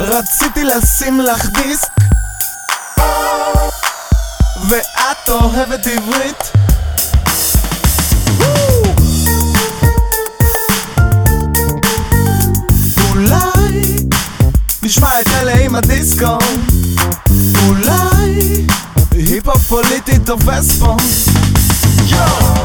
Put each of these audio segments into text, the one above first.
רציתי לשים לך דיסק. ואת אוהבת עברית. אולי נשמע את אלה עם הדיסקו. אולי היפ-הופ פוליטי תופס פה. יואו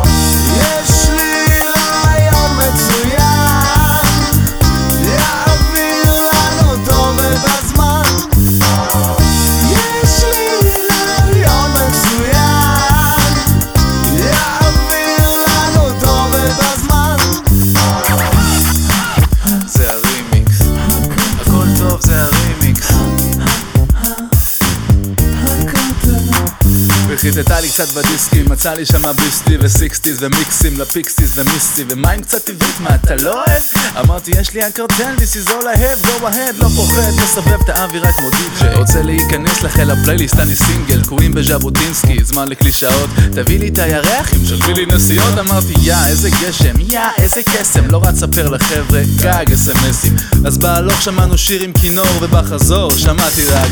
וחיטטה לי קצת בדיסקים, מצא לי שמה ביסטי וסיקסטיז ומיקסים לפיקסיס ומיסטי ומים קצת טבעית, מה אתה לא אוהב? אמרתי יש לי הקרטל, this is all I have, go ahead, לא פוחד, מסבב את האווירה כמו די.ג'יי רוצה להיכנס לחיל הפלייליסט, אני סינגל, קוראים בז'בוטינסקי, זמן לקלישאות. תביא לי את הירח, אם שווה לי נסיעות אמרתי יא, איזה גשם, יא, איזה קסם. לא רץ ספר לחבר'ה, גג אסמסים אז בהלוך שמענו שיר עם כינור ובחזור שמעתי רק.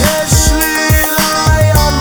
יש לי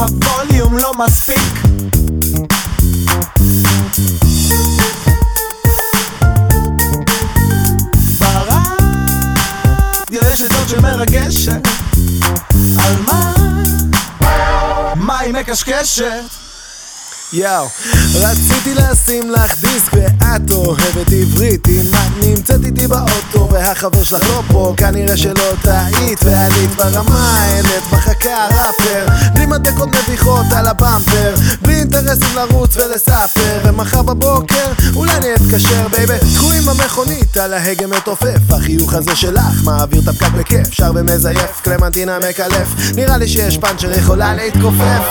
הווליום לא מספיק ברדיו יש עדות שמרגשת על מה? מה היא מקשקשת? יאו, רציתי לשים לך דיסק ואת אוהבת והחבר שלך לא פה כנראה שלא טעית ועלית ברמה העלית מחכה הראפר. בלי בדיחות מביכות על הבמפר בלי אינטרסים לרוץ ולספר. ומחר בבוקר אולי אני אתקשר בייבי תקועים במכונית על ההגה מתופף. החיוך הזה שלך מעביר את הפקק בכיף שר ומזייף קלמנטינה מקלף. נראה לי שיש פאנצ'ר יכולה להתכופף